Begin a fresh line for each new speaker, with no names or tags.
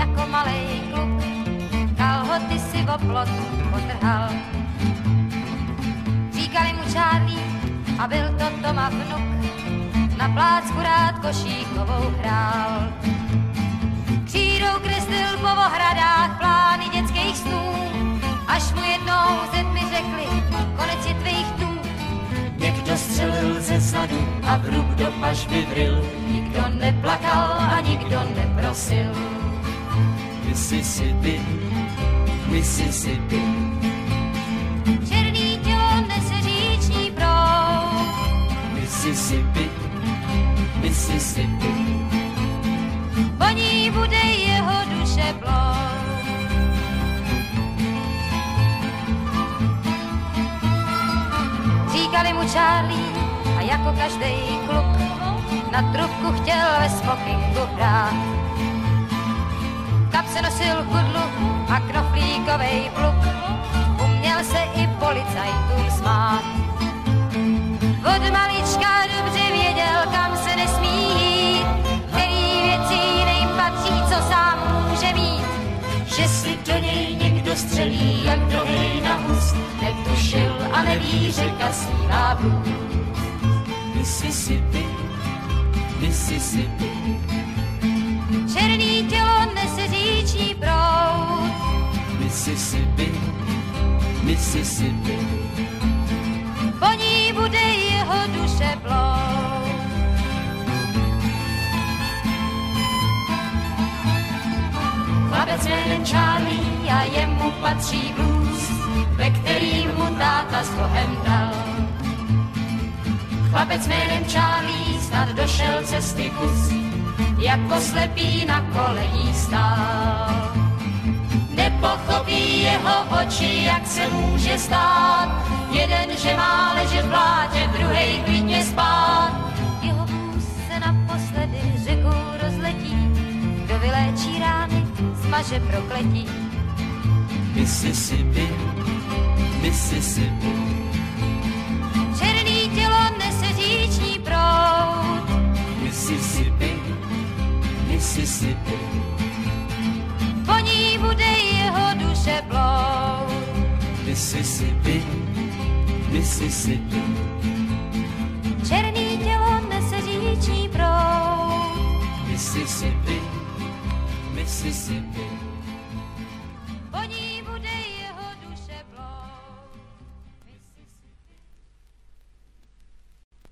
Jako malej kluk kalhoty si v oplot potrhal. Říkali mu Charlie a byl to Toma vnuk, na plácku rád košíkovou hrál. Křídou kreslil po ohradách plány dětských snů, až mu jednou ze tmy řekli, konec je tvých dnů.
Někdo střelil ze zadu a vrub do paš vyvril.
Nikdo neplakal a nikdo neprosil.
Mississippi, Mississippi.
Černý tělo nese říční proud,
Mississippi, Mississippi.
po ní bude jeho duše plout. Říkali mu Charlie a jako každý kluk na trubku chtěl ve smokingu hrát. Nosil kudlu a knoflíkovej pluk, uměl se i policajtům smát. Od malička dobře věděl, kam se nesmí jít, který věci jiným patří, co sám může mít.
Že si do něj někdo střelí, jak do na hus.
Netušil a neví, řeka svívá blud.
Mississippi, Mississippi.
Černý
Mississippi.
po ní bude jeho duše plout. Chlapec jménem Charlie a jemu patří blues, ve kterým mu táta s Bohem dal. Chlapec jménem Charlie snad došel cesty kus, jako slepý na kolejí stál. Jeho oči, jak se může stát, jeden, že má ležet v blátě, druhej klidně spát. Jeho vůz se naposledy řekou rozletí, kdo vyléčí rány, smaže prokletí.
Mississippi, Mississippi.
Černý tělo nese říční proud,
Mississippi, Mississippi. Mississippi, Mississippi.
Černý tělo nese říční proud,
Mississippi, Mississippi.